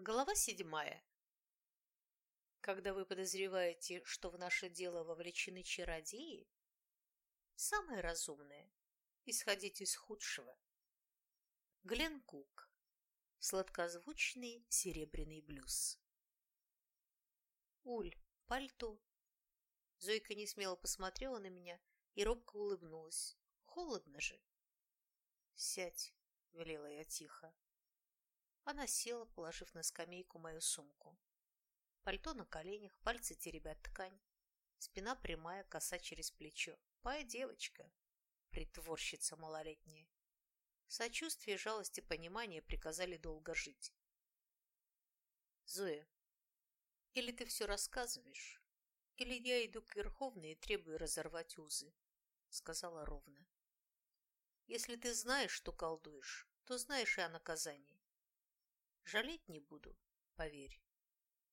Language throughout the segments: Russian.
Глава седьмая. Когда вы подозреваете, что в наше дело вовлечены чародеи, самое разумное – исходить из худшего. Глен Кук. Сладкозвучный серебряный блюз. Уль, пальто. Зойка несмело посмотрела на меня и робко улыбнулась. Холодно же. «Сядь», – велела я тихо. Она села, положив на скамейку мою сумку. Пальто на коленях, пальцы теребят ткань. Спина прямая, коса через плечо. Пая девочка, притворщица малолетняя. Сочувствие, жалость и понимание приказали долго жить. Зоя, или ты все рассказываешь, или я иду к Верховной и требую разорвать узы, сказала ровно. Если ты знаешь, что колдуешь, то знаешь и о наказании. Жалеть не буду, поверь.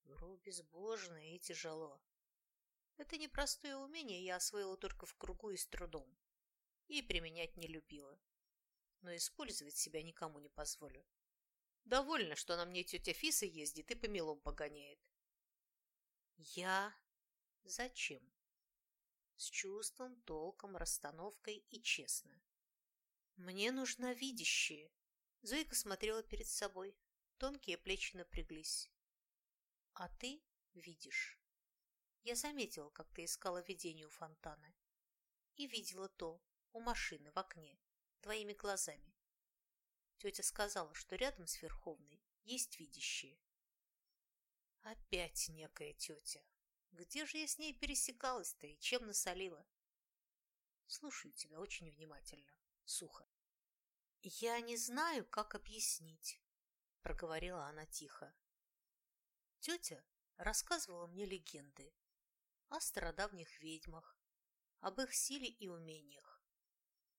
Вру безбожно и тяжело. Это непростое умение я освоила только в кругу и с трудом. И применять не любила. Но использовать себя никому не позволю. Довольно, что на мне тетя Фиса ездит и по мелом погоняет. Я? Зачем? С чувством, толком, расстановкой и честно. Мне нужна видящее. Зойка смотрела перед собой, Тонкие плечи напряглись. А ты видишь. Я заметила, как ты искала видение у фонтана. И видела то, у машины, в окне, твоими глазами. Тетя сказала, что рядом с Верховной есть видящие. Опять некая тетя. Где же я с ней пересекалась-то и чем насолила? Слушаю тебя очень внимательно, сухо. Я не знаю, как объяснить проговорила она тихо. Тетя рассказывала мне легенды о стародавних ведьмах, об их силе и умениях,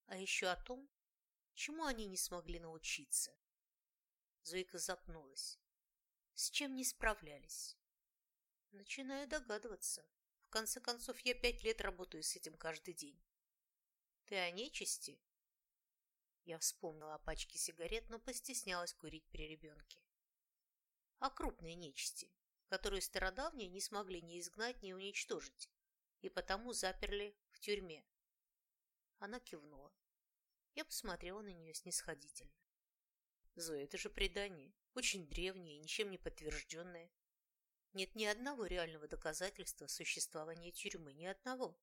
а еще о том, чему они не смогли научиться. Зойка запнулась. С чем не справлялись? Начинаю догадываться. В конце концов, я пять лет работаю с этим каждый день. Ты о нечисти? Я вспомнила о пачке сигарет, но постеснялась курить при ребенке. О крупной нечисти, которую стародавние не смогли ни изгнать, ни уничтожить, и потому заперли в тюрьме. Она кивнула. Я посмотрела на нее снисходительно. Зоя, это же предание, очень древнее и ничем не подтвержденное. Нет ни одного реального доказательства существования тюрьмы, ни одного.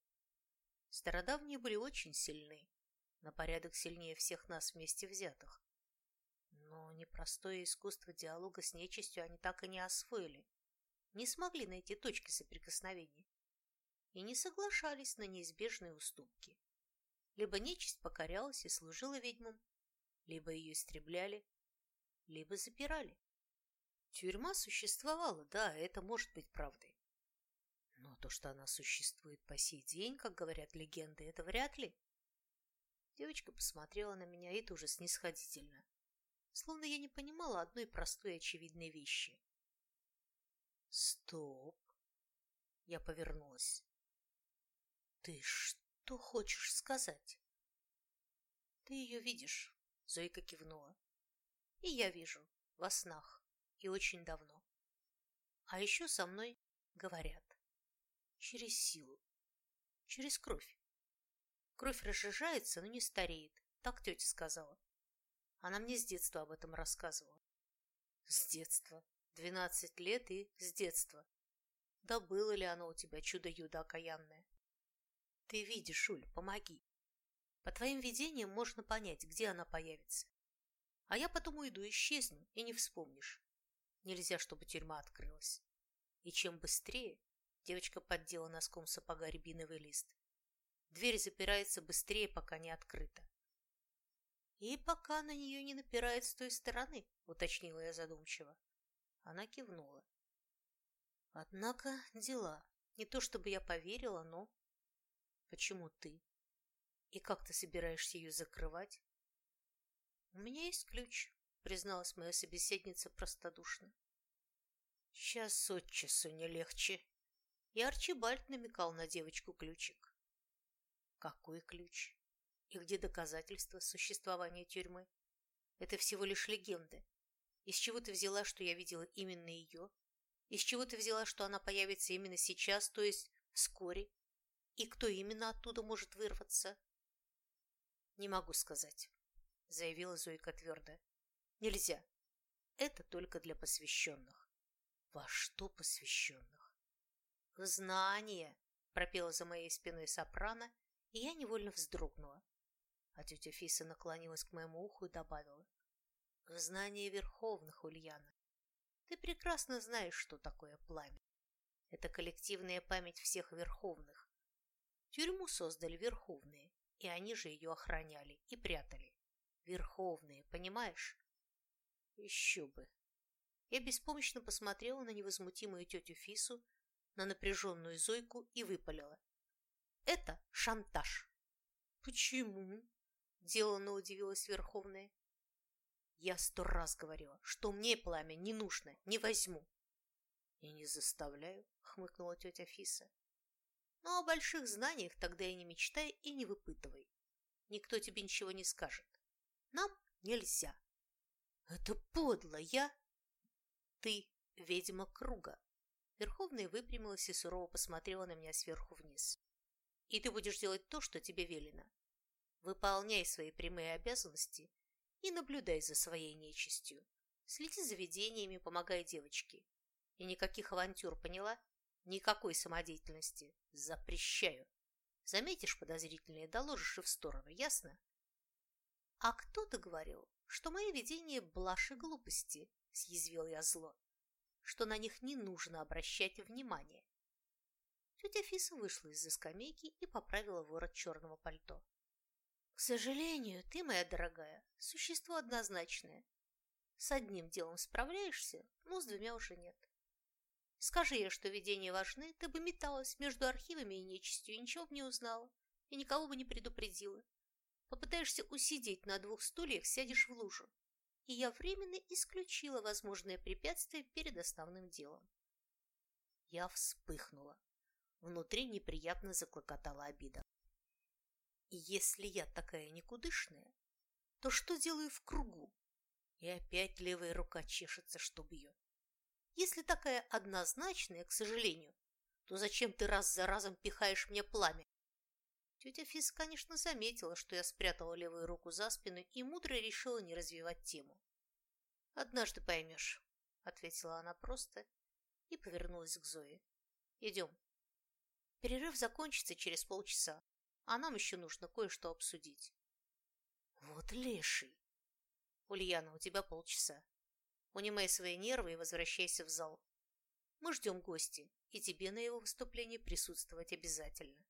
Стародавние были очень сильны, на порядок сильнее всех нас вместе взятых. Но непростое искусство диалога с нечистью они так и не освоили, не смогли найти точки соприкосновения и не соглашались на неизбежные уступки. Либо нечисть покорялась и служила ведьмам, либо ее истребляли, либо запирали. Тюрьма существовала, да, это может быть правдой. Но то, что она существует по сей день, как говорят легенды, это вряд ли. Девочка посмотрела на меня и тоже снисходительно, словно я не понимала одной простой очевидной вещи. «Стоп!» Я повернулась. «Ты что хочешь сказать?» «Ты ее видишь», — Зойка кивнула. «И я вижу, во снах, и очень давно. А еще со мной говорят. Через силу, через кровь. Кровь разжижается, но не стареет. Так тетя сказала. Она мне с детства об этом рассказывала. С детства. Двенадцать лет и с детства. Да было ли оно у тебя чудо-юдо окаянное? Ты видишь, Уль, помоги. По твоим видениям можно понять, где она появится. А я потом уйду, исчезну, и не вспомнишь. Нельзя, чтобы тюрьма открылась. И чем быстрее, девочка поддела носком сапога рябиновый лист, Дверь запирается быстрее, пока не открыта. «И пока на нее не напирает с той стороны», — уточнила я задумчиво. Она кивнула. «Однако дела. Не то чтобы я поверила, но...» «Почему ты? И как ты собираешься ее закрывать?» «У меня есть ключ», — призналась моя собеседница простодушно. «Час от часу не легче». И Арчибальд намекал на девочку ключик. Какой ключ? И где доказательства существования тюрьмы? Это всего лишь легенды. Из чего ты взяла, что я видела именно ее? Из чего ты взяла, что она появится именно сейчас, то есть вскоре? И кто именно оттуда может вырваться? Не могу сказать, заявила Зойка твердо. Нельзя. Это только для посвященных. Во что посвященных? В знание, пропела за моей спиной сопрано, и я невольно вздрогнула. А тетя Фиса наклонилась к моему уху и добавила. В знание верховных, Ульяна. Ты прекрасно знаешь, что такое пламя. Это коллективная память всех верховных. Тюрьму создали верховные, и они же ее охраняли и прятали. Верховные, понимаешь? Еще бы. Я беспомощно посмотрела на невозмутимую тетю Фису, на напряженную Зойку и выпалила. Это шантаж. Почему? Деланно удивилась Верховная. Я сто раз говорила, что мне пламя не нужно, не возьму. И не заставляю, хмыкнула тетя Фиса. Но о больших знаниях тогда и не мечтай, и не выпытывай. Никто тебе ничего не скажет. Нам нельзя. Это подло, я... Ты ведьма круга. Верховная выпрямилась и сурово посмотрела на меня сверху вниз. И ты будешь делать то, что тебе велено. Выполняй свои прямые обязанности и наблюдай за своей нечистью. Следи за видениями, помогай девочке. И никаких авантюр, поняла? Никакой самодеятельности. Запрещаю. Заметишь подозрительные, доложишь и в сторону, ясно? А кто-то говорил, что мои видения – блажь и глупости, съязвил я зло, что на них не нужно обращать внимание. Тетя Фиса вышла из-за скамейки и поправила ворот черного пальто. К сожалению, ты, моя дорогая, существо однозначное. С одним делом справляешься, но с двумя уже нет. Скажи ей, что видения важны, ты бы металась между архивами и нечистью и ничего бы не узнала, и никого бы не предупредила. Попытаешься усидеть на двух стульях, сядешь в лужу. И я временно исключила возможное препятствие перед основным делом. Я вспыхнула. Внутри неприятно заклокотала обида. И если я такая никудышная, то что делаю в кругу? И опять левая рука чешется, чтоб ее. Если такая однозначная, к сожалению, то зачем ты раз за разом пихаешь мне пламя? Тетя Фис, конечно, заметила, что я спрятала левую руку за спину и мудро решила не развивать тему. «Однажды поймешь», — ответила она просто и повернулась к Зое. «Идем. Перерыв закончится через полчаса а нам еще нужно кое-что обсудить. Вот леший. Ульяна, у тебя полчаса. Унимай свои нервы и возвращайся в зал. Мы ждем гостя, и тебе на его выступлении присутствовать обязательно.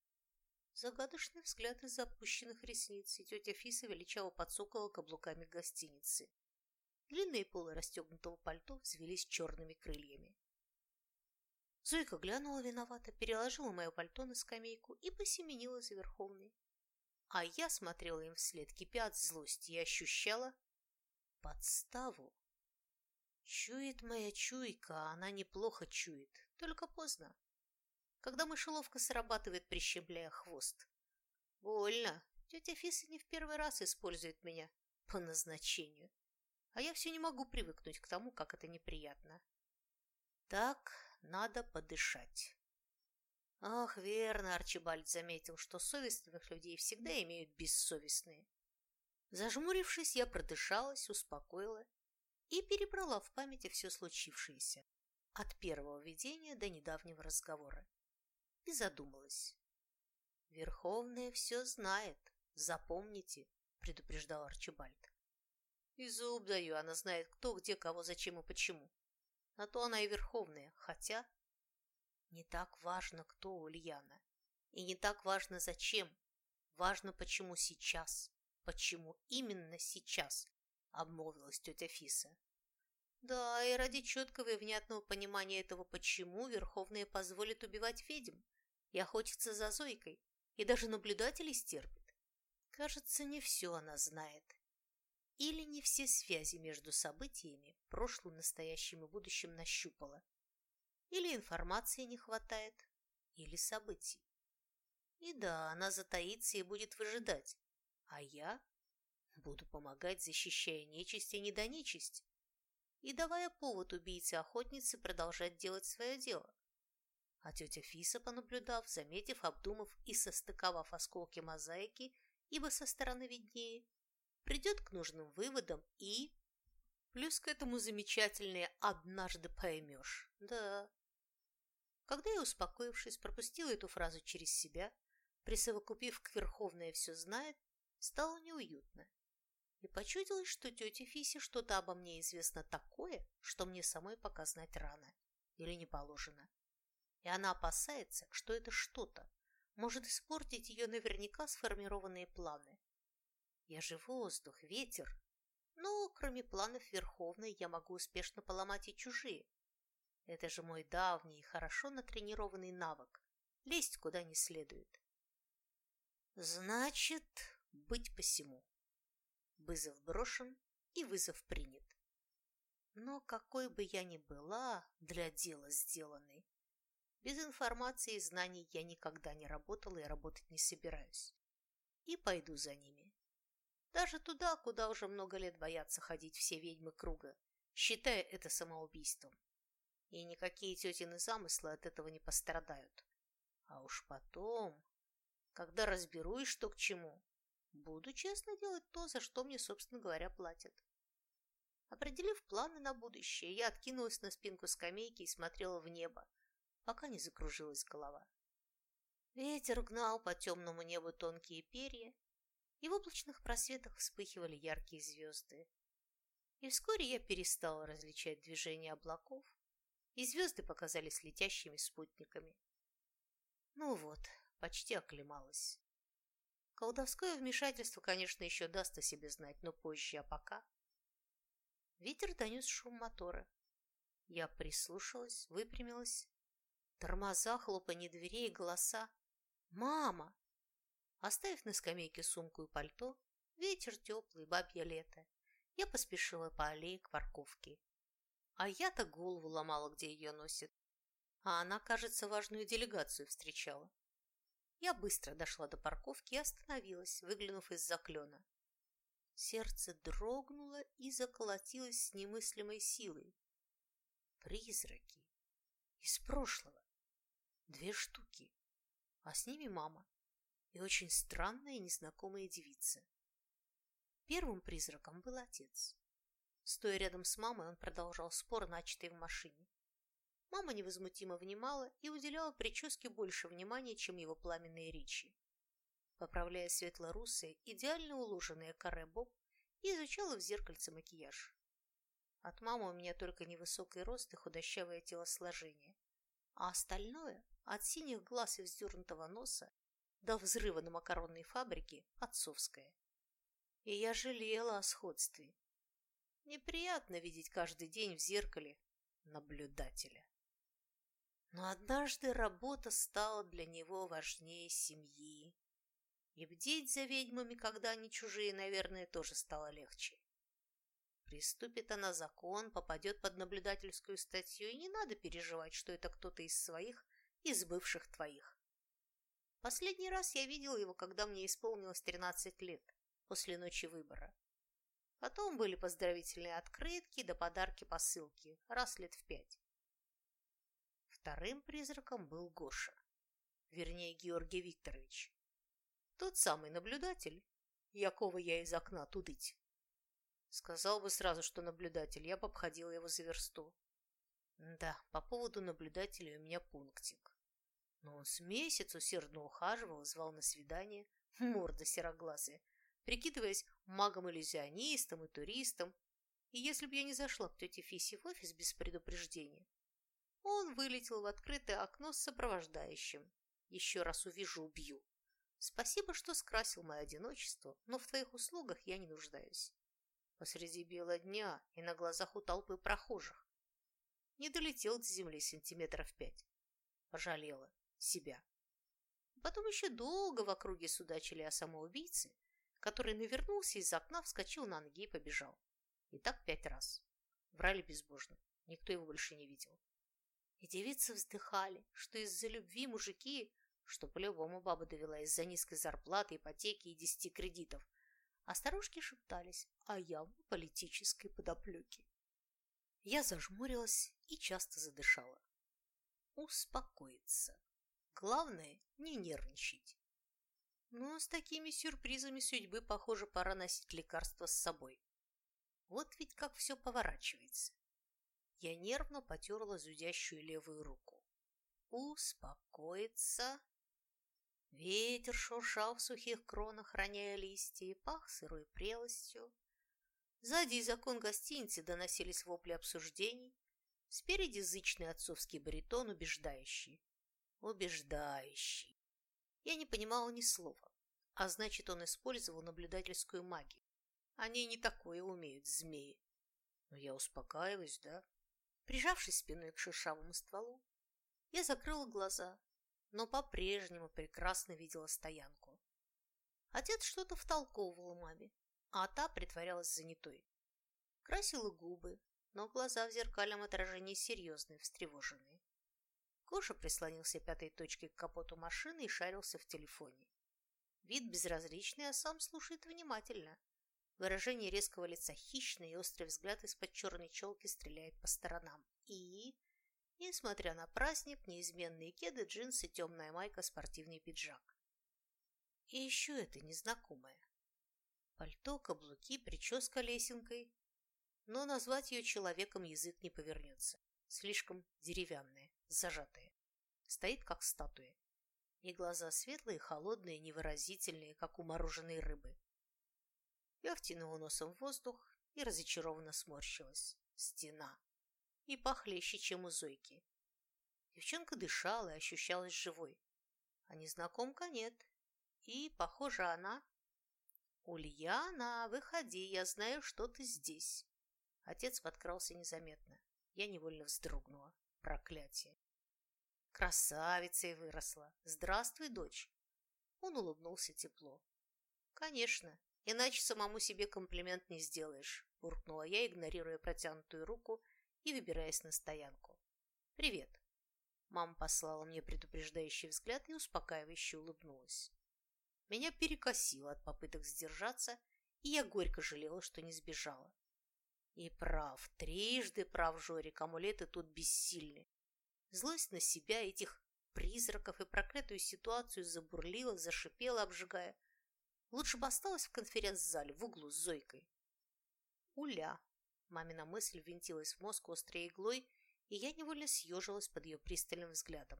Загадочный взгляд из запущенных ресниц, и тетя Фиса величаво подсокала каблуками гостиницы. Длинные полы расстегнутого пальто взвелись черными крыльями. Зойка глянула виновато, переложила мое пальто на скамейку и посеменила за Верховной. А я смотрела им вслед, кипя от злости, и ощущала подставу. Чует моя чуйка, а она неплохо чует, только поздно. Когда мышеловка срабатывает, прищемляя хвост. Больно. Тетя Фиса не в первый раз использует меня по назначению. А я все не могу привыкнуть к тому, как это неприятно. Так, надо подышать. Ах, верно, Арчибальд заметил, что совестных людей всегда имеют бессовестные. Зажмурившись, я продышалась, успокоила и перебрала в памяти все случившееся, от первого видения до недавнего разговора, и задумалась. «Верховная все знает, запомните», — предупреждал Арчибальд. «И зуб даю, она знает, кто, где, кого, зачем и почему. На то она и верховная, хотя... Не так важно, кто Ульяна. И не так важно, зачем. Важно, почему сейчас. Почему именно сейчас, обмолвилась тетя Фиса. Да, и ради четкого и внятного понимания этого почему Верховная позволит убивать ведьм и охотиться за Зойкой, и даже наблюдателей стерпит. Кажется, не все она знает. Или не все связи между событиями, прошлым, настоящим и будущим нащупала. Или информации не хватает, или событий. И да, она затаится и будет выжидать, а я буду помогать, защищая нечисть и недонечисть. и давая повод убийце-охотнице продолжать делать свое дело. А тетя Фиса, понаблюдав, заметив, обдумав и состыковав осколки мозаики, ибо со стороны виднее, придет к нужным выводам и... Плюс к этому замечательные «однажды поймешь». Да. Когда я, успокоившись, пропустила эту фразу через себя, присовокупив к Верховное все знает, стало неуютно. И почудилось, что тете Фисе что-то обо мне известно такое, что мне самой пока знать рано или не положено. И она опасается, что это что-то может испортить ее наверняка сформированные планы. Я же воздух, ветер. Но, кроме планов Верховной, я могу успешно поломать и чужие. Это же мой давний и хорошо натренированный навык – лезть куда не следует. Значит, быть посему. Вызов брошен и вызов принят. Но какой бы я ни была для дела сделанной, без информации и знаний я никогда не работала и работать не собираюсь. И пойду за ними. Даже туда, куда уже много лет боятся ходить все ведьмы круга, считая это самоубийством. И никакие тетины замыслы от этого не пострадают. А уж потом, когда разберусь, что к чему, буду честно делать то, за что мне, собственно говоря, платят. Определив планы на будущее, я откинулась на спинку скамейки и смотрела в небо, пока не закружилась голова. Ветер гнал по темному небу тонкие перья, и в облачных просветах вспыхивали яркие звезды. И вскоре я перестала различать движение облаков, и звезды показались летящими спутниками. Ну вот, почти оклемалась. Колдовское вмешательство, конечно, еще даст о себе знать, но позже, а пока... Ветер донес шум мотора. Я прислушалась, выпрямилась Тормоза, хлопанье дверей, голоса. «Мама!» Оставив на скамейке сумку и пальто, ветер теплый, бабье лето, я поспешила по аллее к парковке. А я-то голову ломала, где ее носит. А она, кажется, важную делегацию встречала. Я быстро дошла до парковки и остановилась, выглянув из-за клена. Сердце дрогнуло и заколотилось с немыслимой силой. Призраки. Из прошлого. Две штуки. А с ними мама. И очень странная незнакомая девица. Первым призраком был отец. Стоя рядом с мамой, он продолжал спор, начатый в машине. Мама невозмутимо внимала и уделяла прическе больше внимания, чем его пламенные речи. Поправляя светло-русые, идеально уложенные каре боб, и изучала в зеркальце макияж. От мамы у меня только невысокий рост и худощавое телосложение, а остальное от синих глаз и вздернутого носа до взрыва на макаронной фабрике отцовское. И я жалела о сходстве. Неприятно видеть каждый день в зеркале наблюдателя. Но однажды работа стала для него важнее семьи. И бдеть за ведьмами, когда они чужие, наверное, тоже стало легче. Приступит она закон, попадет под наблюдательскую статью, и не надо переживать, что это кто-то из своих из бывших твоих. Последний раз я видела его, когда мне исполнилось 13 лет, после ночи выбора. Потом были поздравительные открытки да подарки-посылки, раз лет в пять. Вторым призраком был Гоша, вернее, Георгий Викторович. Тот самый наблюдатель, якого я из окна тудыть. Сказал бы сразу, что наблюдатель, я бы обходила его за версту. Да, по поводу наблюдателя у меня пунктик. Но он с месяц усердно ухаживал, звал на свидание, морда сероглазая, прикидываясь магом-иллюзионистом и туристом. И если бы я не зашла к тете Фисе в офис без предупреждения, он вылетел в открытое окно с сопровождающим. Еще раз увижу, убью. Спасибо, что скрасил мое одиночество, но в твоих услугах я не нуждаюсь. Посреди бела дня и на глазах у толпы прохожих. Не долетел до земли сантиметров пять. Пожалела себя. Потом еще долго в округе судачили о самоубийце, который навернулся из окна, вскочил на ноги и побежал. И так пять раз. Врали безбожно. Никто его больше не видел. И девицы вздыхали, что из-за любви мужики, что по-любому баба довела из-за низкой зарплаты, ипотеки и десяти кредитов, а старушки шептались о явно политической подоплеке. Я зажмурилась и часто задышала. Успокоиться. Главное, не нервничать. Но с такими сюрпризами судьбы, похоже, пора носить лекарства с собой. Вот ведь как все поворачивается. Я нервно потерла зудящую левую руку. Успокоиться. Ветер шуршал в сухих кронах, роняя листья, и пах сырой прелостью. Сзади из окон гостиницы доносились вопли обсуждений. Спереди зычный отцовский баритон, убеждающий. Убеждающий. Я не понимала ни слова, а значит, он использовал наблюдательскую магию. Они не такое умеют, змеи. Но я успокаиваюсь, да? Прижавшись спиной к шершавому стволу, я закрыла глаза, но по-прежнему прекрасно видела стоянку. Отец что-то втолковывал маме, а та притворялась занятой. Красила губы, но глаза в зеркальном отражении серьезные, встревоженные. Гоша прислонился пятой точкой к капоту машины и шарился в телефоне. Вид безразличный, а сам слушает внимательно. Выражение резкого лица хищное и острый взгляд из-под черной челки стреляет по сторонам. И, несмотря на праздник, неизменные кеды, джинсы, темная майка, спортивный пиджак. И еще это незнакомое. Пальто, каблуки, прическа лесенкой. Но назвать ее человеком язык не повернется. Слишком деревянная, зажатая. Стоит, как статуя. И глаза светлые, холодные, невыразительные, как у мороженой рыбы. Я втянула носом в воздух и разочарованно сморщилась. Стена. И похлеще, чем у Зойки. Девчонка дышала и ощущалась живой. А незнакомка нет. И, похоже, она «Ульяна, выходи, я знаю, что ты здесь». Отец подкрался незаметно. Я невольно вздрогнула. Проклятие. Красавицей выросла. Здравствуй, дочь. Он улыбнулся тепло. Конечно, иначе самому себе комплимент не сделаешь, буркнула я, игнорируя протянутую руку и выбираясь на стоянку. Привет. Мама послала мне предупреждающий взгляд и успокаивающе улыбнулась. Меня перекосило от попыток сдержаться, и я горько жалела, что не сбежала. И прав, трижды прав Жорик, амулеты тут бессильны. Злость на себя, этих призраков и проклятую ситуацию забурлила, зашипела, обжигая. Лучше бы осталась в конференц-зале в углу с Зойкой. Уля. Мамина мысль ввинтилась в мозг острой иглой, и я невольно съежилась под ее пристальным взглядом.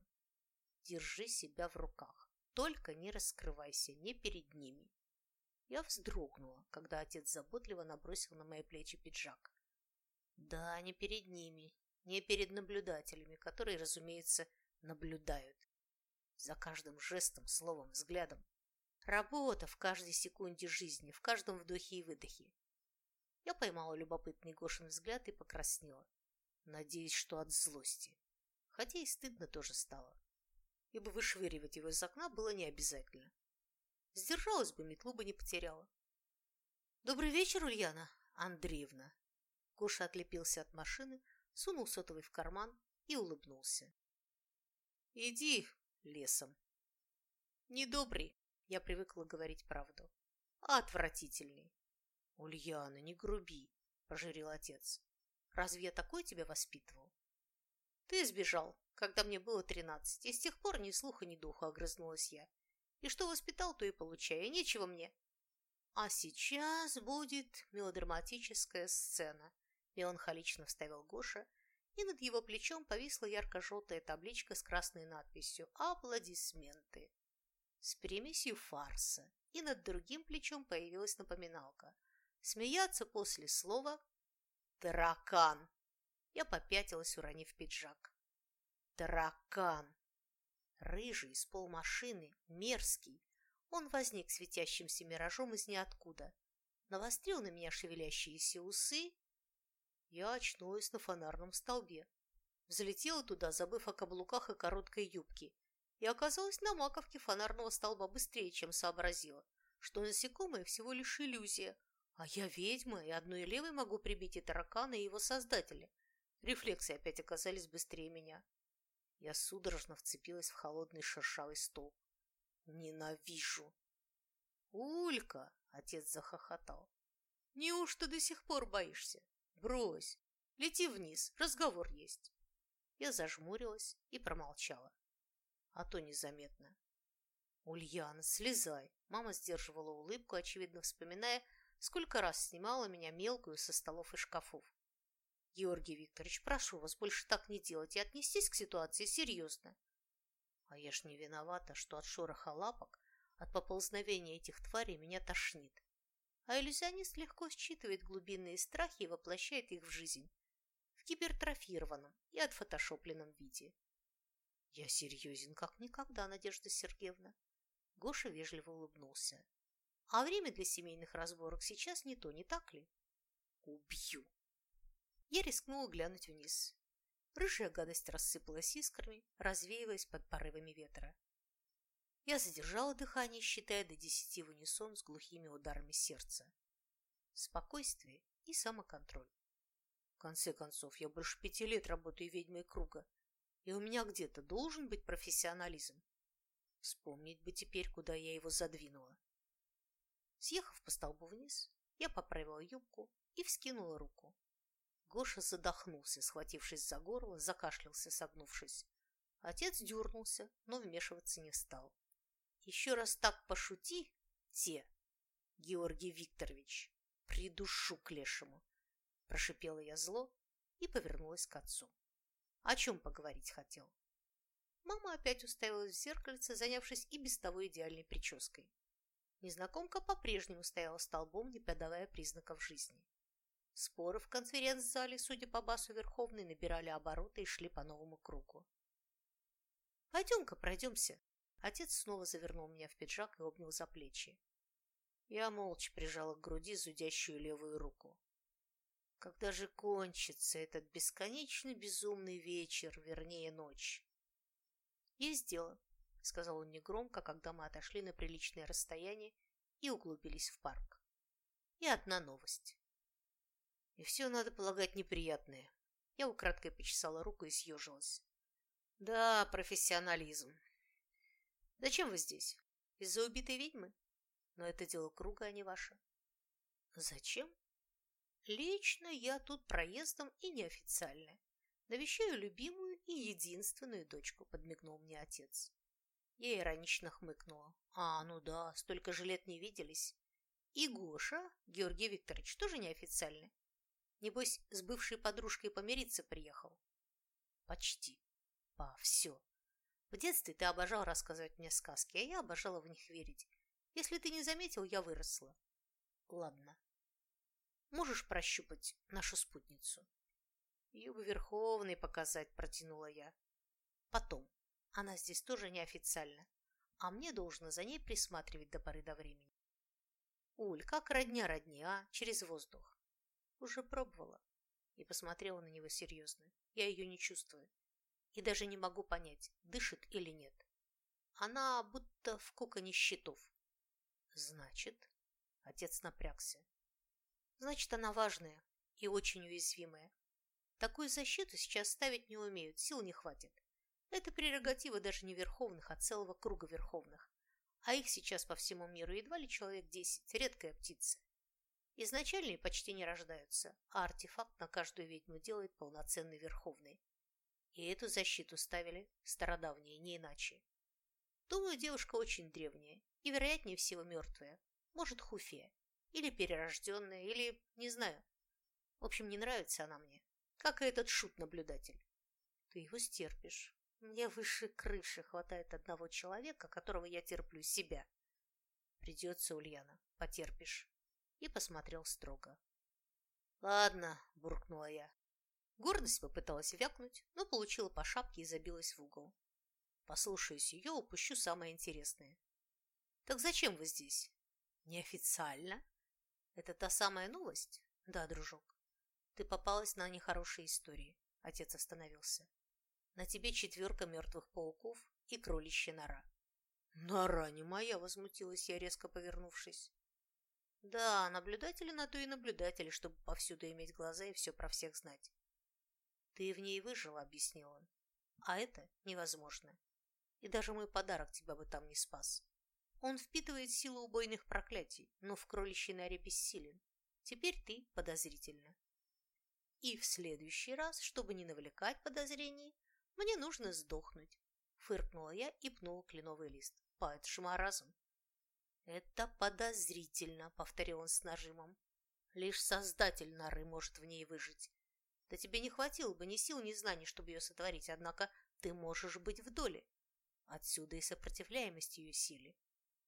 Держи себя в руках. Только не раскрывайся, не перед ними. Я вздрогнула, когда отец заботливо набросил на мои плечи пиджак. Да, не перед ними, не перед наблюдателями, которые, разумеется, наблюдают. За каждым жестом, словом, взглядом. Работа в каждой секунде жизни, в каждом вдохе и выдохе. Я поймала любопытный Гошин взгляд и покраснела. Надеюсь, что от злости. Хотя и стыдно тоже стало ибо вышвыривать его из окна было не обязательно. Сдержалась бы, метлу бы не потеряла. «Добрый вечер, Ульяна Андреевна!» Гоша отлепился от машины, сунул сотовый в карман и улыбнулся. «Иди лесом!» «Недобрый!» – я привыкла говорить правду. «А отвратительный!» «Ульяна, не груби!» – пожурил отец. «Разве я такой тебя воспитывал?» «Ты сбежал, когда мне было тринадцать, и с тех пор ни слуха, ни духа огрызнулась я. И что воспитал, то и получаю, нечего мне. А сейчас будет мелодраматическая сцена, меланхолично вставил Гоша, и над его плечом повисла ярко-желтая табличка с красной надписью «Аплодисменты» с примесью фарса, и над другим плечом появилась напоминалка. Смеяться после слова «Таракан». Я попятилась, уронив пиджак. Таракан! Рыжий, с полмашины, мерзкий. Он возник светящимся миражом из ниоткуда. Навострил на меня шевелящиеся усы. Я очнулась на фонарном столбе. Взлетела туда, забыв о каблуках и короткой юбке, и оказалась на маковке фонарного столба быстрее, чем сообразила, что насекомое всего лишь иллюзия, а я ведьма, и одной левой могу прибить и таракана, и его создателя. Рефлексы опять оказались быстрее меня. Я судорожно вцепилась в холодный шершавый стол. Ненавижу. Улька, отец захохотал. Неужто до сих пор боишься? Брось. Лети вниз, разговор есть. Я зажмурилась и промолчала. А то незаметно. «Ульяна, слезай!» Мама сдерживала улыбку, очевидно вспоминая, сколько раз снимала меня мелкую со столов и шкафов. «Георгий Викторович, прошу вас больше так не делать и отнестись к ситуации серьезно». А я ж не виновата, что от шороха лапок, от поползновения этих тварей меня тошнит. А иллюзионист легко считывает глубинные страхи и воплощает их в жизнь, в гипертрофированном и отфотошопленном виде. Я серьезен, как никогда, Надежда Сергеевна. Гоша вежливо улыбнулся. А время для семейных разборок сейчас не то, не так ли? Убью! Я рискнула глянуть вниз. Рыжая гадость рассыпалась искрами, развеиваясь под порывами ветра. Я задержала дыхание, считая до десяти в унисон с глухими ударами сердца. Спокойствие и самоконтроль. В конце концов, я больше пяти лет работаю ведьмой круга, и у меня где-то должен быть профессионализм. Вспомнить бы теперь, куда я его задвинула. Съехав по столбу вниз, я поправила юбку и вскинула руку. Гоша задохнулся, схватившись за горло, закашлялся, согнувшись. Отец дернулся, но вмешиваться не стал. Еще раз так пошути, те, Георгий Викторович, придушу к лешему, прошипела я зло и повернулась к отцу. О чем поговорить хотел? Мама опять уставилась в зеркальце, занявшись и без того идеальной прической. Незнакомка по-прежнему стояла столбом, не подавая признаков жизни. Споры в конференц-зале, судя по басу Верховной, набирали обороты и шли по новому кругу. «Пойдем-ка, пройдемся». Отец снова завернул меня в пиджак и обнял за плечи. Я молча прижала к груди зудящую левую руку. Когда же кончится этот бесконечно безумный вечер, вернее, ночь? «Есть дело», — сказал он негромко, когда мы отошли на приличное расстояние и углубились в парк. «И одна новость. И все, надо полагать, неприятное. Я украдкой почесала руку и съежилась. Да, профессионализм. Зачем вы здесь? Из-за убитой ведьмы? Но это дело круга, а не ваше. Зачем? Лично я тут проездом и неофициально. Навещаю любимую и единственную дочку, подмигнул мне отец. Я иронично хмыкнула. А, ну да, столько же лет не виделись. И Гоша, Георгий Викторович, тоже неофициально. Небось, с бывшей подружкой помириться приехал? Почти. Па, все. В детстве ты обожал рассказывать мне сказки, а я обожала в них верить. Если ты не заметил, я выросла. Ладно. Можешь прощупать нашу спутницу? Ее бы Верховной показать, протянула я. Потом. Она здесь тоже неофициально, а мне должно за ней присматривать до поры до времени. Уль, как родня родня, через воздух. Уже пробовала. И посмотрела на него серьезно. Я ее не чувствую. И даже не могу понять, дышит или нет. Она будто в коконе щитов. Значит, отец напрягся. Значит, она важная и очень уязвимая. Такую защиту сейчас ставить не умеют, сил не хватит. Это прерогатива даже не верховных, а целого круга верховных. А их сейчас по всему миру едва ли человек десять, редкая птица. Изначальные почти не рождаются, а артефакт на каждую ведьму делает полноценный верховный. И эту защиту ставили стародавние, не иначе. Думаю, девушка очень древняя и, вероятнее всего, мертвая. Может, Хуфия. Или перерожденная, или... не знаю. В общем, не нравится она мне. Как и этот шут-наблюдатель. Ты его стерпишь. Мне выше крыши хватает одного человека, которого я терплю себя. Придется, Ульяна, потерпишь и посмотрел строго. «Ладно», – буркнула я. Гордость попыталась вякнуть, но получила по шапке и забилась в угол. Послушаюсь ее, упущу самое интересное. «Так зачем вы здесь?» «Неофициально?» «Это та самая новость?» «Да, дружок. Ты попалась на нехорошие истории», – отец остановился. «На тебе четверка мертвых пауков и кроличья нора». «Нора не моя!» – возмутилась я, резко повернувшись. Да, наблюдатели на то и наблюдатели, чтобы повсюду иметь глаза и все про всех знать. Ты в ней выжил, объяснил он. А это невозможно. И даже мой подарок тебя бы там не спас. Он впитывает силу убойных проклятий, но в кроличьей норе бессилен. Теперь ты подозрительно. И в следующий раз, чтобы не навлекать подозрений, мне нужно сдохнуть. Фыркнула я и пнула кленовый лист. Пает шмаразм. Это подозрительно, повторил он с нажимом. Лишь создатель норы может в ней выжить. Да тебе не хватило бы ни сил, ни знаний, чтобы ее сотворить, однако ты можешь быть в доле. Отсюда и сопротивляемость ее силе.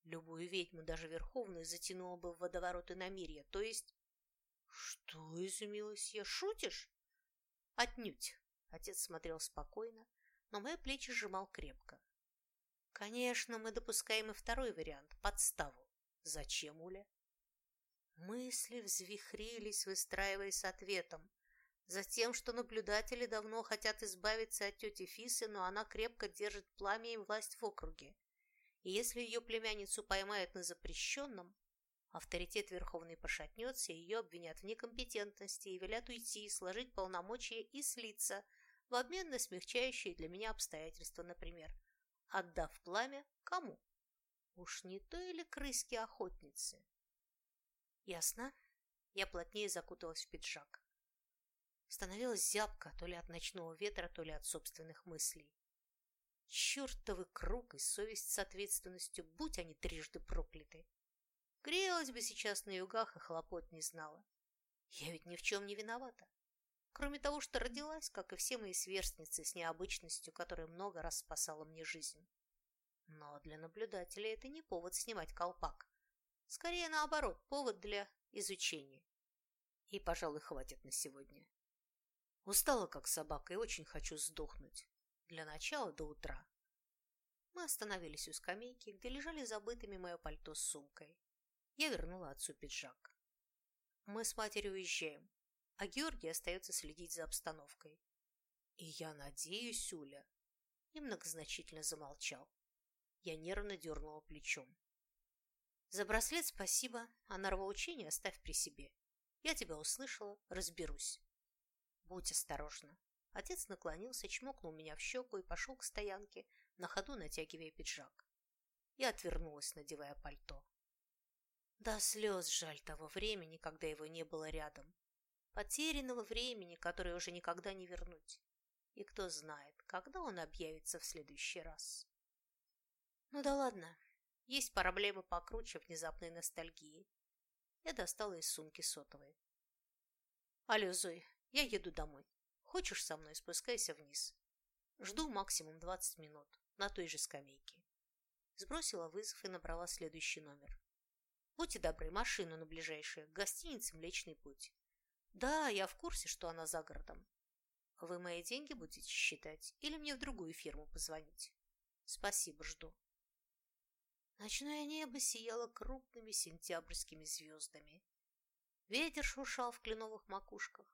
Любую ведьму, даже верховную, затянула бы в водоворот иномирья, то есть... Что, изумилась я, шутишь? Отнюдь. Отец смотрел спокойно, но мои плечи сжимал крепко. Конечно, мы допускаем и второй вариант – подставу. Зачем, Уля? Мысли взвихрились, выстраиваясь ответом. Затем, что наблюдатели давно хотят избавиться от тети Фисы, но она крепко держит пламя и власть в округе. И если ее племянницу поймают на запрещенном, авторитет Верховной пошатнется, ее обвинят в некомпетентности и велят уйти, сложить полномочия и слиться в обмен на смягчающие для меня обстоятельства, например, отдав пламя кому? Уж не то или крыски-охотницы? Ясно. Я плотнее закуталась в пиджак. Становилась зябко то ли от ночного ветра, то ли от собственных мыслей. Чертовы круг и совесть с ответственностью, будь они трижды прокляты. Грелась бы сейчас на югах и хлопот не знала. Я ведь ни в чем не виновата. Кроме того, что родилась, как и все мои сверстницы, с необычностью, которая много раз спасала мне жизнь. Но для наблюдателя это не повод снимать колпак. Скорее наоборот, повод для изучения. И, пожалуй, хватит на сегодня. Устала, как собака, и очень хочу сдохнуть. Для начала до утра. Мы остановились у скамейки, где лежали забытыми мое пальто с сумкой. Я вернула отцу пиджак. Мы с матерью уезжаем, а Георгий остается следить за обстановкой. И я надеюсь, Уля... И многозначительно замолчал. Я нервно дернула плечом. За браслет спасибо, а норовоучение оставь при себе. Я тебя услышала, разберусь. Будь осторожна. Отец наклонился, чмокнул меня в щеку и пошел к стоянке, на ходу натягивая пиджак. Я отвернулась, надевая пальто. Да слез жаль того времени, когда его не было рядом. Потерянного времени, которое уже никогда не вернуть. И кто знает, когда он объявится в следующий раз. Ну да ладно, есть проблемы покруче внезапной ностальгии. Я достала из сумки сотовой. Алло, Зой, я еду домой. Хочешь со мной, спускайся вниз. Жду максимум 20 минут на той же скамейке. Сбросила вызов и набрала следующий номер. Будьте добры, машину на ближайшее, к гостинице Млечный Путь. Да, я в курсе, что она за городом. Вы мои деньги будете считать или мне в другую фирму позвонить? Спасибо, жду. Ночное небо сияло крупными сентябрьскими звездами. Ветер шуршал в кленовых макушках.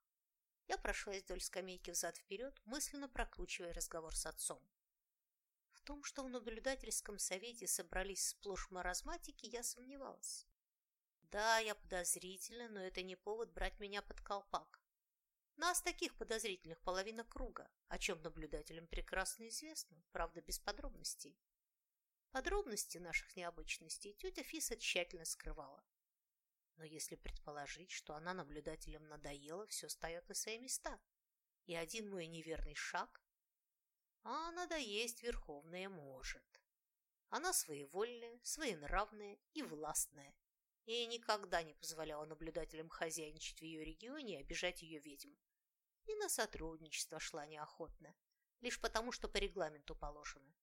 Я прошлась вдоль скамейки взад-вперед, мысленно прокручивая разговор с отцом. В том, что в наблюдательском совете собрались сплошь маразматики, я сомневалась. Да, я подозрительна, но это не повод брать меня под колпак. Нас таких подозрительных половина круга, о чем наблюдателям прекрасно известно, правда, без подробностей. Подробности наших необычностей тетя Фиса тщательно скрывала. Но если предположить, что она наблюдателям надоела, все встает на свои места. И один мой неверный шаг, а надоесть Верховная может. Она своевольная, своенравная и властная. И никогда не позволяла наблюдателям хозяйничать в ее регионе и обижать ее ведьм. И на сотрудничество шла неохотно, лишь потому, что по регламенту положено.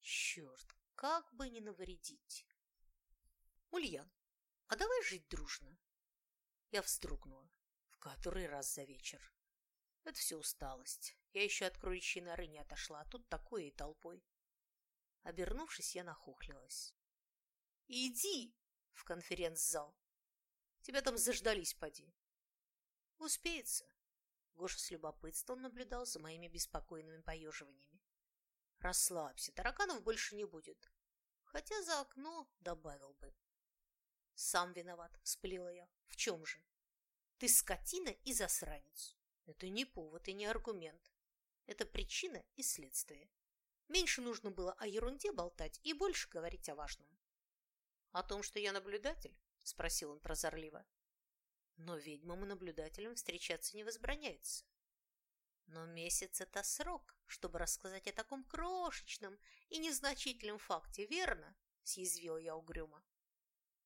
Черт, как бы не навредить. Ульян, а давай жить дружно. Я вздрогнула. В который раз за вечер. Это все усталость. Я еще от кроличьей норы не отошла, а тут такое и толпой. Обернувшись, я нахохлилась. «Иди в конференц-зал. Тебя там заждались, поди». «Успеется». Гоша с любопытством наблюдал за моими беспокойными поеживаниями. Расслабься, тараканов больше не будет. Хотя за окно добавил бы. Сам виноват, вспылила я. В чем же? Ты скотина и засранец. Это не повод и не аргумент. Это причина и следствие. Меньше нужно было о ерунде болтать и больше говорить о важном. О том, что я наблюдатель? Спросил он прозорливо. Но ведьмам и наблюдателям встречаться не возбраняется. Но месяц – это срок, чтобы рассказать о таком крошечном и незначительном факте, верно? Съязвила я угрюмо.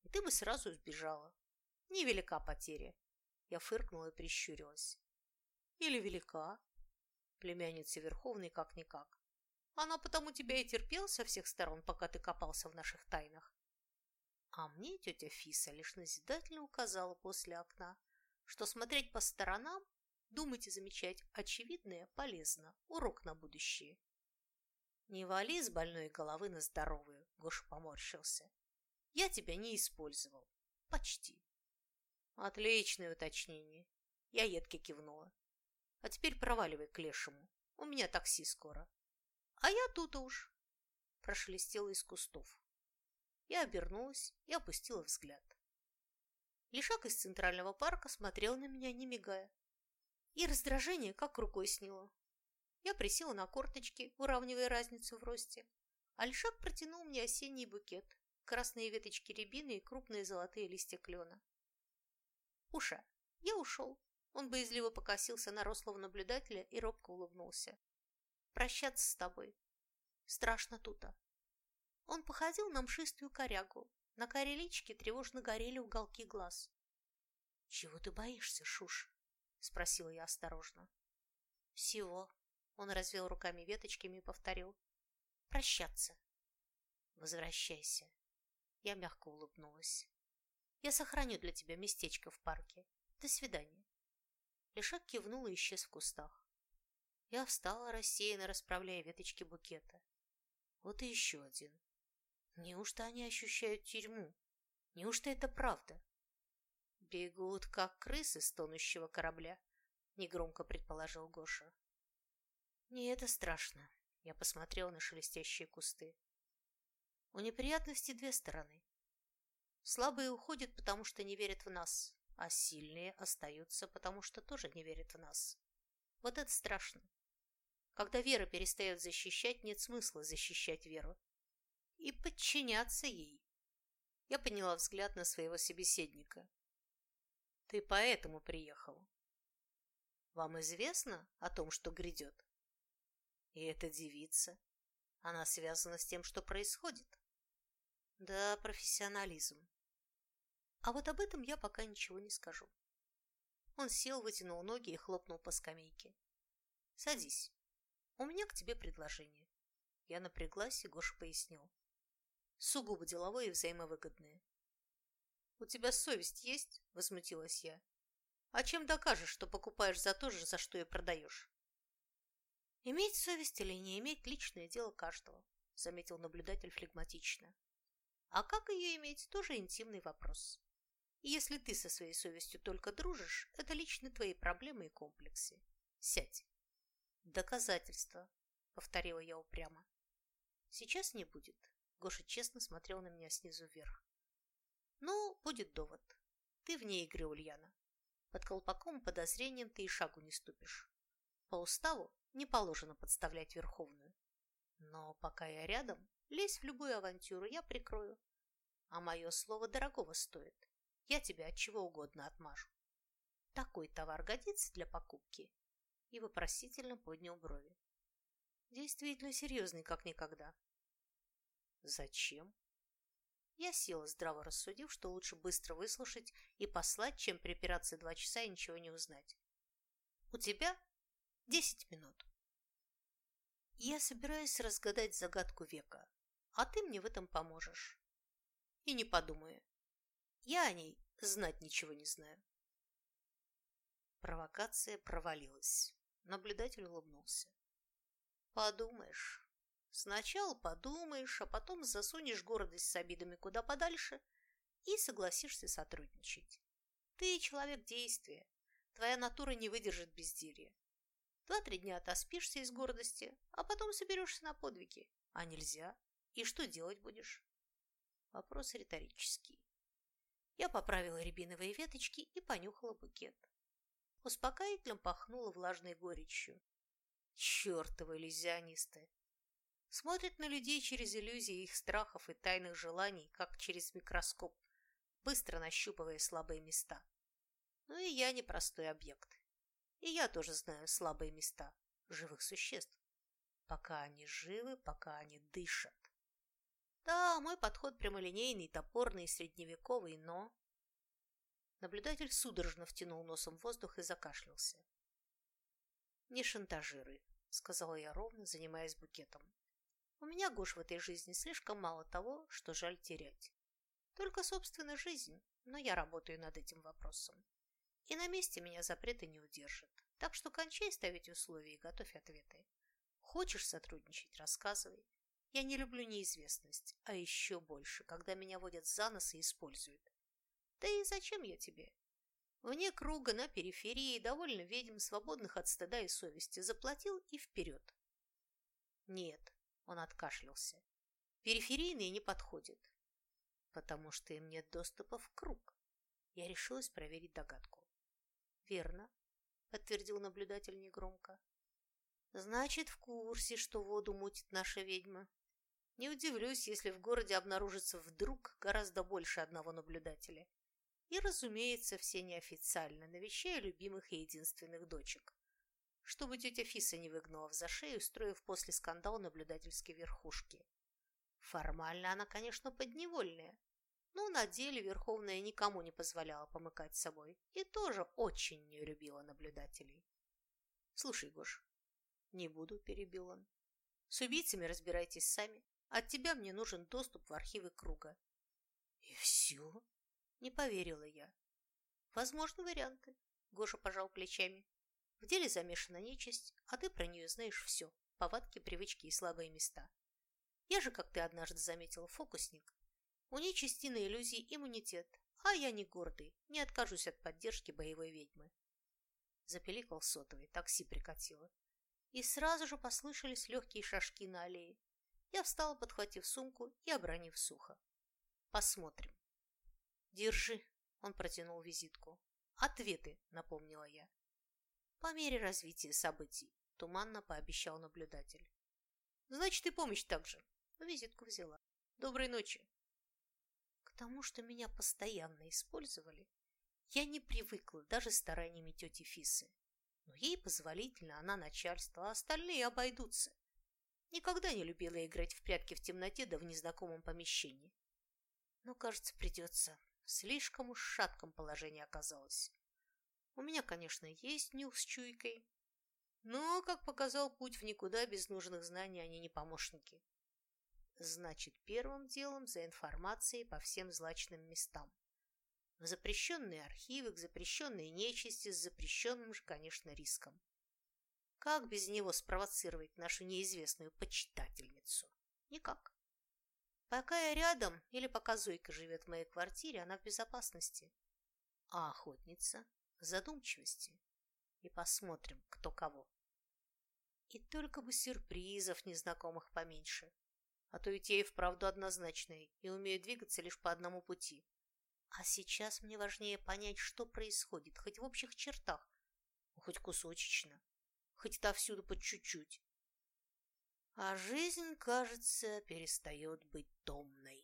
И ты бы сразу сбежала. Невелика потеря. Я фыркнула и прищурилась. Или велика? Племянница Верховной как-никак. Она потому тебя и терпела со всех сторон, пока ты копался в наших тайнах. А мне тетя Фиса лишь назидательно указала после окна, что смотреть по сторонам, думать и замечать очевидное полезно, урок на будущее. «Не вали с больной головы на здоровую», — Гоша поморщился. «Я тебя не использовал. Почти». «Отличное уточнение». Я едко кивнула. «А теперь проваливай к лешему. У меня такси скоро». «А я тут уж», – прошелестело из кустов. Я обернулась и опустила взгляд. Лишак из Центрального парка смотрел на меня, не мигая. И раздражение как рукой сняло. Я присела на корточки, уравнивая разницу в росте. А Лишак протянул мне осенний букет, красные веточки рябины и крупные золотые листья клена. «Уша, я ушел!» Он боязливо покосился на рослого наблюдателя и робко улыбнулся прощаться с тобой. Страшно тута. Он походил на мшистую корягу. На коре лички тревожно горели уголки глаз. — Чего ты боишься, Шуш? — спросила я осторожно. — Всего. Он развел руками веточками и повторил. — Прощаться. — Возвращайся. Я мягко улыбнулась. Я сохраню для тебя местечко в парке. До свидания. Лешак кивнул и исчез в кустах. Я встала, рассеянно расправляя веточки букета. Вот и еще один. Неужто они ощущают тюрьму? Неужто это правда? Бегут, как крысы с тонущего корабля, негромко предположил Гоша. Не это страшно. Я посмотрел на шелестящие кусты. У неприятностей две стороны. Слабые уходят, потому что не верят в нас, а сильные остаются, потому что тоже не верят в нас. Вот это страшно. Когда вера перестает защищать, нет смысла защищать веру. И подчиняться ей. Я подняла взгляд на своего собеседника. Ты поэтому приехал. Вам известно о том, что грядет? И эта девица, она связана с тем, что происходит? Да, профессионализм. А вот об этом я пока ничего не скажу. Он сел, вытянул ноги и хлопнул по скамейке. Садись. У меня к тебе предложение. Я напряглась, и Гоша пояснил. Сугубо деловое и взаимовыгодное. У тебя совесть есть? Возмутилась я. А чем докажешь, что покупаешь за то же, за что и продаешь? Иметь совесть или не иметь – личное дело каждого, заметил наблюдатель флегматично. А как ее иметь – тоже интимный вопрос. И если ты со своей совестью только дружишь, это лично твои проблемы и комплексы. Сядь. «Доказательства», — повторила я упрямо. «Сейчас не будет», — Гоша честно смотрел на меня снизу вверх. «Ну, будет довод. Ты вне игры, Ульяна. Под колпаком подозрением ты и шагу не ступишь. По уставу не положено подставлять Верховную. Но пока я рядом, лезь в любую авантюру, я прикрою. А мое слово дорогого стоит. Я тебя от чего угодно отмажу. Такой товар годится для покупки и вопросительно поднял брови. Действительно серьезный, как никогда. Зачем? Я села, здраво рассудив, что лучше быстро выслушать и послать, чем припираться два часа и ничего не узнать. У тебя десять минут. Я собираюсь разгадать загадку века, а ты мне в этом поможешь. И не подумаю. Я о ней знать ничего не знаю. Провокация провалилась. Наблюдатель улыбнулся. Подумаешь. Сначала подумаешь, а потом засунешь гордость с обидами куда подальше и согласишься сотрудничать. Ты человек действия. Твоя натура не выдержит безделья. Два-три дня отоспишься из гордости, а потом соберешься на подвиги. А нельзя. И что делать будешь? Вопрос риторический. Я поправила рябиновые веточки и понюхала букет успокоительно пахнуло влажной горечью. Чёртовы иллюзионисты! Смотрят на людей через иллюзии их страхов и тайных желаний, как через микроскоп, быстро нащупывая слабые места. Но и я непростой объект. И я тоже знаю слабые места живых существ. Пока они живы, пока они дышат. Да, мой подход прямолинейный, топорный, средневековый, но... Наблюдатель судорожно втянул носом воздух и закашлялся. «Не шантажируй», — сказала я ровно, занимаясь букетом. «У меня, Гош, в этой жизни слишком мало того, что жаль терять. Только собственная жизнь, но я работаю над этим вопросом. И на месте меня запреты не удержат. Так что кончай ставить условия и готовь ответы. Хочешь сотрудничать – рассказывай. Я не люблю неизвестность, а еще больше, когда меня водят за нос и используют. Да и зачем я тебе? Вне круга, на периферии, довольно ведьм, свободных от стыда и совести, заплатил и вперед. Нет, он откашлялся. Периферийные не подходят, потому что им нет доступа в круг. Я решилась проверить догадку. Верно, подтвердил наблюдатель негромко. Значит, в курсе, что воду мутит наша ведьма. Не удивлюсь, если в городе обнаружится вдруг гораздо больше одного наблюдателя. И, разумеется, все неофициально, навещая любимых и единственных дочек. Чтобы тетя Фиса не выгнала за шею, устроив после скандала наблюдательской верхушки. Формально она, конечно, подневольная, но на деле Верховная никому не позволяла помыкать собой и тоже очень не любила наблюдателей. «Слушай, Гош, не буду», – перебил он. «С убийцами разбирайтесь сами. От тебя мне нужен доступ в архивы круга». «И все?» Не поверила я. Возможны варианты. Гоша пожал плечами. В деле замешана нечисть, а ты про нее знаешь все. Повадки, привычки и слабые места. Я же, как ты однажды заметил, фокусник. У нечисти на иллюзии иммунитет, а я не гордый, не откажусь от поддержки боевой ведьмы. Запеликал сотовый, такси прикатило. И сразу же послышались легкие шажки на аллее. Я встала, подхватив сумку и обронив сухо. Посмотрим. «Держи», – он протянул визитку. «Ответы», – напомнила я. «По мере развития событий», – туманно пообещал наблюдатель. «Значит, и помощь также». Визитку взяла. «Доброй ночи». К тому, что меня постоянно использовали, я не привыкла даже стараниями тети Фисы. Но ей позволительно, она начальство, а остальные обойдутся. Никогда не любила играть в прятки в темноте да в незнакомом помещении. Но, кажется, придется. Слишком уж шатком положение оказалось. У меня, конечно, есть нюх с чуйкой, но, как показал путь в никуда, без нужных знаний они не помощники. Значит, первым делом за информацией по всем злачным местам. В запрещенные архивы, к запрещенной нечисти с запрещенным же, конечно, риском. Как без него спровоцировать нашу неизвестную почитательницу? Никак. Пока я рядом или пока Зойка живет в моей квартире, она в безопасности. А охотница задумчивости. И посмотрим, кто кого. И только бы сюрпризов незнакомых поменьше. А то ведь я и вправду однозначный и умею двигаться лишь по одному пути. А сейчас мне важнее понять, что происходит, хоть в общих чертах, хоть кусочечно, хоть отовсюду по чуть-чуть а жизнь, кажется, перестает быть томной.